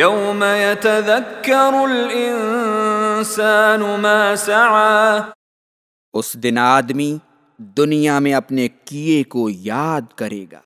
یوم یتذکر الانسان ما سعا اس دن آدمی دنیا میں اپنے کیے کو یاد کرے گا۔